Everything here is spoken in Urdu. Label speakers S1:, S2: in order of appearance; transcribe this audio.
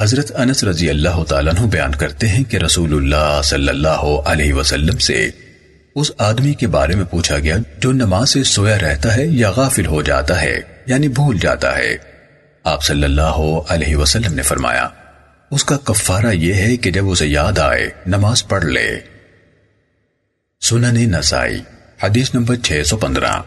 S1: حضرت انس رضی اللہ تعالیٰ عنہ بیان کرتے ہیں کہ رسول اللہ صلی اللہ علیہ وسلم سے اس آدمی کے بارے میں پوچھا گیا، جو نماز سے سویا رہتا ہے یا غافل ہو جاتا ہے یعنی بھول جاتا ہے۔ آپ صلی اللہ علیہ وسلم نے فرمایا، اس کا کفارہ یہ ہے کہ جب اسے یاد آئے، نماز پڑھ لے۔ سنن نسائی، حدیث نمبر 615